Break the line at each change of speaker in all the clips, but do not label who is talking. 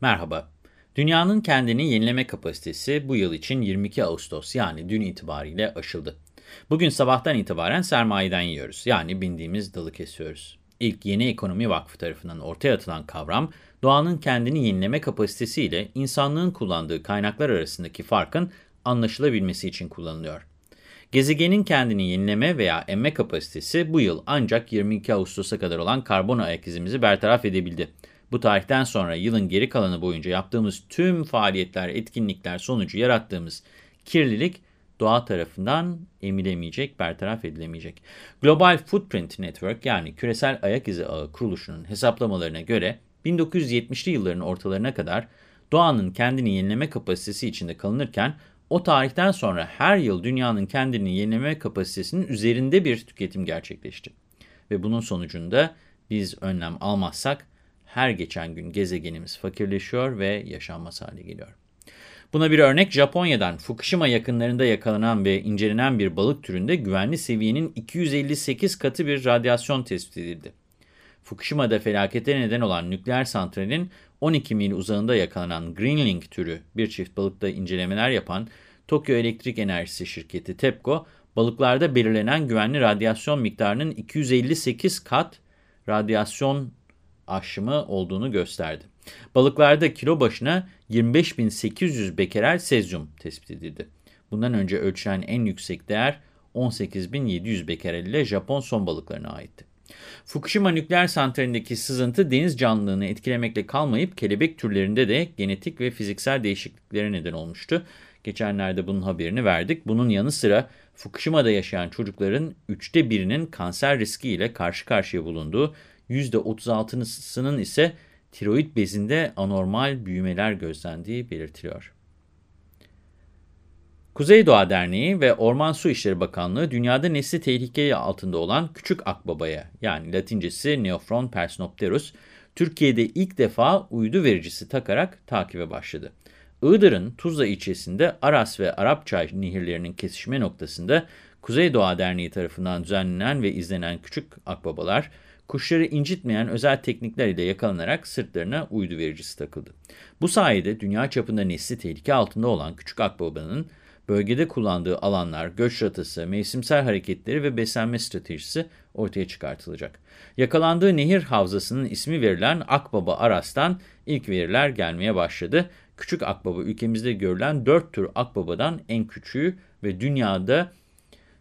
Merhaba. Dünyanın kendini yenileme kapasitesi bu yıl için 22 Ağustos yani dün itibariyle aşıldı. Bugün sabahtan itibaren sermayeden yiyoruz. Yani bindiğimiz dalı kesiyoruz. İlk Yeni Ekonomi Vakfı tarafından ortaya atılan kavram, doğanın kendini yenileme kapasitesi ile insanlığın kullandığı kaynaklar arasındaki farkın anlaşılabilmesi için kullanılıyor. Gezegenin kendini yenileme veya emme kapasitesi bu yıl ancak 22 Ağustos'a kadar olan karbon ayak izimizi bertaraf edebildi. Bu tarihten sonra yılın geri kalanı boyunca yaptığımız tüm faaliyetler, etkinlikler sonucu yarattığımız kirlilik doğa tarafından emilemeyecek, bertaraf edilemeyecek. Global Footprint Network yani küresel ayak izi ağı kuruluşunun hesaplamalarına göre 1970'li yılların ortalarına kadar doğanın kendini yenileme kapasitesi içinde kalınırken o tarihten sonra her yıl dünyanın kendini yenileme kapasitesinin üzerinde bir tüketim gerçekleşti. Ve bunun sonucunda biz önlem almazsak her geçen gün gezegenimiz fakirleşiyor ve yaşanmaz hale geliyor. Buna bir örnek Japonya'dan Fukushima yakınlarında yakalanan ve incelenen bir balık türünde güvenli seviyenin 258 katı bir radyasyon tespit edildi. Fukushima'da felakete neden olan nükleer santralin 12 mil uzağında yakalanan Greenlink türü bir çift balıkta incelemeler yapan Tokyo Elektrik Enerjisi şirketi TEPCO, balıklarda belirlenen güvenli radyasyon miktarının 258 kat radyasyon aşımı olduğunu gösterdi. Balıklarda kilo başına 25.800 bekerel sezyum tespit edildi. Bundan önce ölçülen en yüksek değer 18.700 bekerel ile Japon son balıklarına aitti. Fukushima nükleer santralindeki sızıntı deniz canlılığını etkilemekle kalmayıp kelebek türlerinde de genetik ve fiziksel değişikliklere neden olmuştu. Geçenlerde bunun haberini verdik. Bunun yanı sıra Fukushima'da yaşayan çocukların üçte birinin kanser riskiyle karşı karşıya bulunduğu %36'sının ise tiroid bezinde anormal büyümeler gözlendiği belirtiliyor. Kuzey Doğa Derneği ve Orman Su İşleri Bakanlığı dünyada nesli tehlike altında olan küçük akbabaya yani latincesi Neophron persnopterus, Türkiye'de ilk defa uydu vericisi takarak takibe başladı. Iğdır'ın Tuzla ilçesinde Aras ve Arapçay nehirlerinin kesişme noktasında Kuzey Doğa Derneği tarafından düzenlenen ve izlenen küçük akbabalar, kuşları incitmeyen özel teknikler ile yakalanarak sırtlarına uydu vericisi takıldı. Bu sayede dünya çapında nesli tehlike altında olan küçük akbabanın bölgede kullandığı alanlar, göç rotası, mevsimsel hareketleri ve beslenme stratejisi ortaya çıkartılacak. Yakalandığı nehir havzasının ismi verilen Akbaba Aras'tan ilk veriler gelmeye başladı. Küçük akbaba ülkemizde görülen 4 tür akbabadan en küçüğü ve dünyada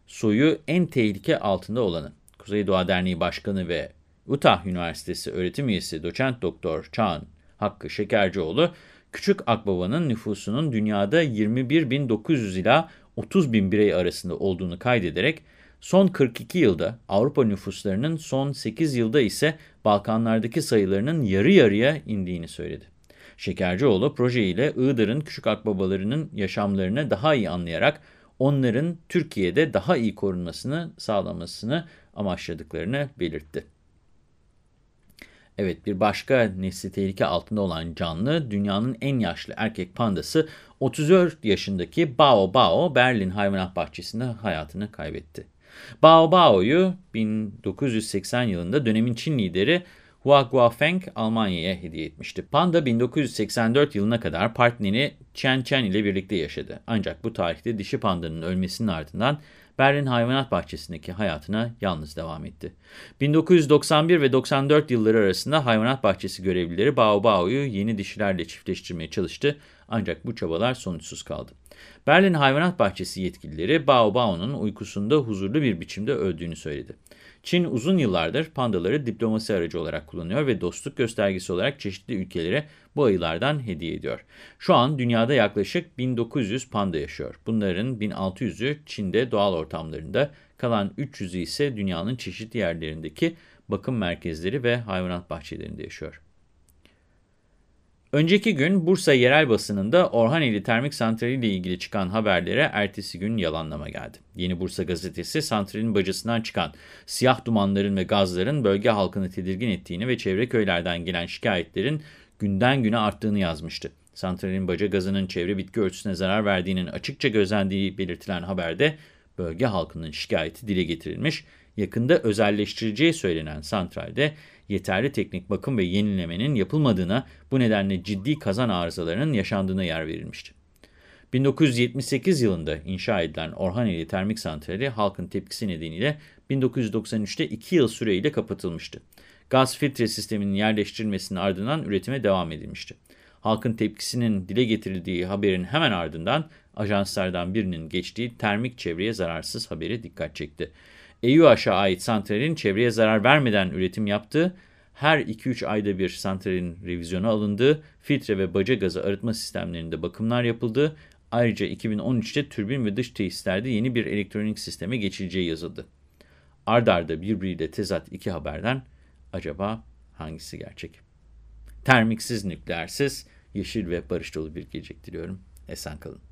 soyu en tehlike altında olanı. Kuzey Doğa Derneği Başkanı ve Utah Üniversitesi öğretim üyesi doçent doktor Çağan Hakkı Şekercioğlu, Küçük Akbaba'nın nüfusunun dünyada 21.900 ila 30.000 birey arasında olduğunu kaydederek, son 42 yılda Avrupa nüfuslarının son 8 yılda ise Balkanlardaki sayılarının yarı yarıya indiğini söyledi. Şekercioğlu proje ile Iğdır'ın küçük akbabalarının yaşamlarını daha iyi anlayarak onların Türkiye'de daha iyi korunmasını sağlamasını amaçladıklarını belirtti. Evet bir başka nesli tehlike altında olan canlı dünyanın en yaşlı erkek pandası 34 yaşındaki Bao Bao Berlin Hayvanat Bahçesi'nde hayatını kaybetti. Bao Bao'yu 1980 yılında dönemin Çin lideri Hua Guofeng Almanya'ya hediye etmişti. Panda 1984 yılına kadar partneri Chen Chen ile birlikte yaşadı. Ancak bu tarihte dişi pandanın ölmesinin ardından Berlin Hayvanat Bahçesi'ndeki hayatına yalnız devam etti. 1991 ve 94 yılları arasında hayvanat bahçesi görevlileri Bao Bao'yu yeni dişilerle çiftleştirmeye çalıştı ancak bu çabalar sonuçsuz kaldı. Berlin Hayvanat Bahçesi yetkilileri Bao Bao'nun uykusunda huzurlu bir biçimde öldüğünü söyledi. Çin uzun yıllardır pandaları diplomasi aracı olarak kullanıyor ve dostluk göstergesi olarak çeşitli ülkelere bu ayılardan hediye ediyor. Şu an dünyada yaklaşık 1900 panda yaşıyor. Bunların 1600'ü Çin'de doğal ortamlarında, kalan 300'ü ise dünyanın çeşitli yerlerindeki bakım merkezleri ve hayvanat bahçelerinde yaşıyor. Önceki gün Bursa yerel basınında Orhaneli Termik Santrali ile ilgili çıkan haberlere ertesi gün yalanlama geldi. Yeni Bursa gazetesi santralin bacasından çıkan siyah dumanların ve gazların bölge halkını tedirgin ettiğini ve çevre köylerden gelen şikayetlerin günden güne arttığını yazmıştı. Santralin baca gazının çevre bitki örtüsüne zarar verdiğinin açıkça gözlendiği belirtilen haberde bölge halkının şikayeti dile getirilmiş. Yakında özelleştireceği söylenen santralde yeterli teknik bakım ve yenilemenin yapılmadığına, bu nedenle ciddi kazan arızalarının yaşandığına yer verilmişti. 1978 yılında inşa edilen Orhaneli Termik Santrali halkın tepkisi nedeniyle 1993'te 2 yıl süreyle kapatılmıştı. Gaz filtre sisteminin yerleştirilmesinin ardından üretime devam edilmişti. Halkın tepkisinin dile getirildiği haberin hemen ardından ajanslardan birinin geçtiği termik çevreye zararsız haberi dikkat çekti. EÜH'a ait santralin çevreye zarar vermeden üretim yaptığı, her 2-3 ayda bir santralin revizyonu alındığı, filtre ve baca gazı arıtma sistemlerinde bakımlar yapıldığı, ayrıca 2013'te türbin ve dış tesislerde yeni bir elektronik sisteme geçileceği yazıldı. Ardarda birbiriyle tezat iki haberden acaba hangisi gerçek? Termiksiz, nükleersiz, yeşil ve barış dolu bir gelecek diliyorum. Esen kalın.